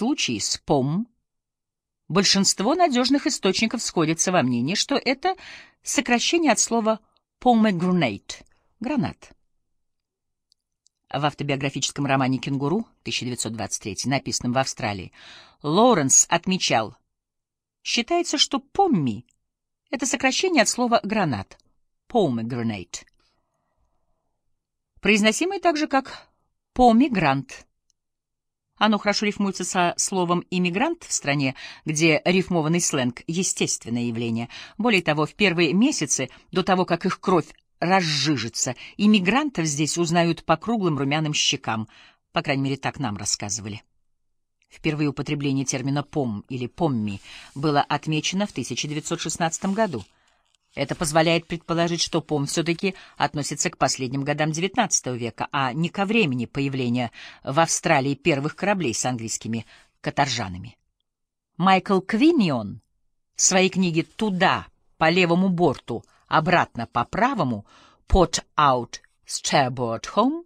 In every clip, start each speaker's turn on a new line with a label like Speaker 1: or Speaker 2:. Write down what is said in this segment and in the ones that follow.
Speaker 1: случае с ПОМ большинство надежных источников сходятся во мнении, что это сокращение от слова pomegranate — гранат. В автобиографическом романе «Кенгуру» 1923, написанном в Австралии, Лоуренс отмечал, считается, что «помми» — это сокращение от слова «гранат» — pomegranate, произносимое также как «помигрант». Оно хорошо рифмуется со словом «иммигрант» в стране, где рифмованный сленг — естественное явление. Более того, в первые месяцы, до того, как их кровь разжижится, иммигрантов здесь узнают по круглым румяным щекам. По крайней мере, так нам рассказывали. Впервые употребление термина «пом» или «помми» было отмечено в 1916 году. Это позволяет предположить, что пом все-таки относится к последним годам XIX века, а не ко времени появления в Австралии первых кораблей с английскими каторжанами. Майкл Квиньон в своей книге «Туда, по левому борту», обратно по правому, Port Out Starboard Home,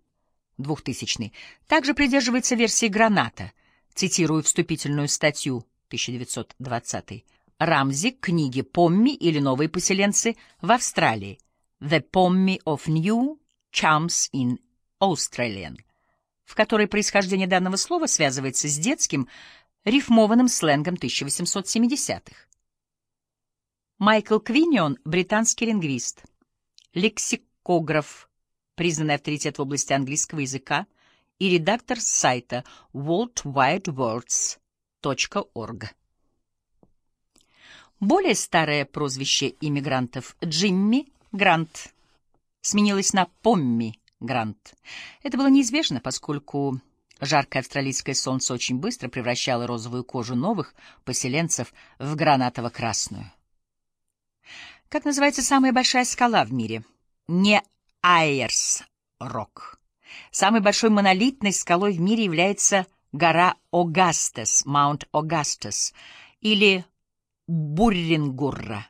Speaker 1: 2000 также придерживается версии «Граната», цитирую вступительную статью 1920 Рамзи книги «Помми» или «Новые поселенцы» в Австралии «The Pommi of New Chums in Australian», в которой происхождение данного слова связывается с детским рифмованным сленгом 1870-х. Майкл Квинион — британский лингвист, лексикограф, признанный авторитет в области английского языка и редактор сайта worldwidewords.org. Более старое прозвище иммигрантов Джимми Грант сменилось на Помми Грант. Это было неизбежно, поскольку жаркое австралийское солнце очень быстро превращало розовую кожу новых поселенцев в гранатово-красную. Как называется самая большая скала в мире? Не Айерс-Рок. Самой большой монолитной скалой в мире является гора Огастес, Маунт Огастес, или Буррингурра,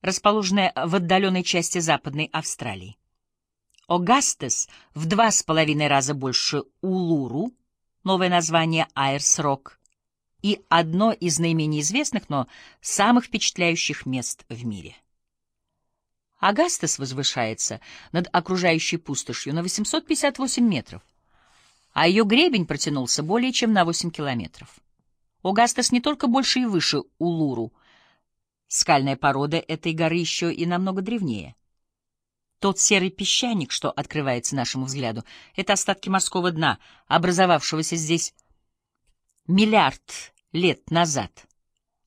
Speaker 1: расположенная в отдаленной части Западной Австралии. Огастес в два с половиной раза больше Улуру, новое название Айерс-Рок, и одно из наименее известных, но самых впечатляющих мест в мире. Агастас возвышается над окружающей пустошью на 858 метров, а ее гребень протянулся более чем на 8 километров. Огастас не только больше и выше Улуру, скальная порода этой горы еще и намного древнее. Тот серый песчаник, что открывается нашему взгляду, это остатки морского дна, образовавшегося здесь миллиард лет назад,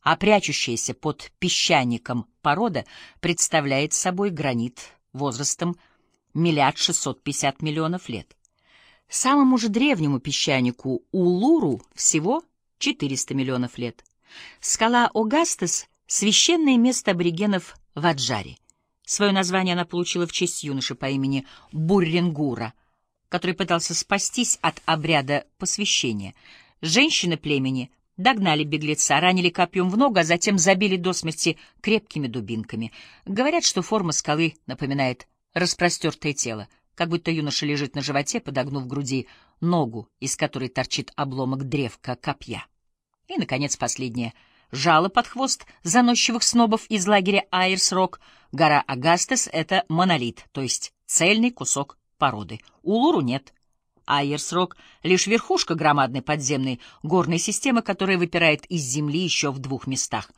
Speaker 1: а прячущаяся под песчаником порода представляет собой гранит возрастом миллиард шестьсот пятьдесят миллионов лет. Самому же древнему песчанику Улуру всего 400 миллионов лет. Скала Огастес — священное место аборигенов в Аджаре. Свое название она получила в честь юноши по имени Буррингура, который пытался спастись от обряда посвящения — Женщины племени догнали беглеца, ранили копьем в ногу, а затем забили до смерти крепкими дубинками. Говорят, что форма скалы напоминает распростертое тело, как будто юноша лежит на животе, подогнув груди ногу, из которой торчит обломок древка копья. И, наконец, последнее. Жало под хвост заносчивых снобов из лагеря Айрс-Рок. Гора Агастес — это монолит, то есть цельный кусок породы. Улуру нет. Айерсрок — лишь верхушка громадной подземной горной системы, которая выпирает из земли еще в двух местах —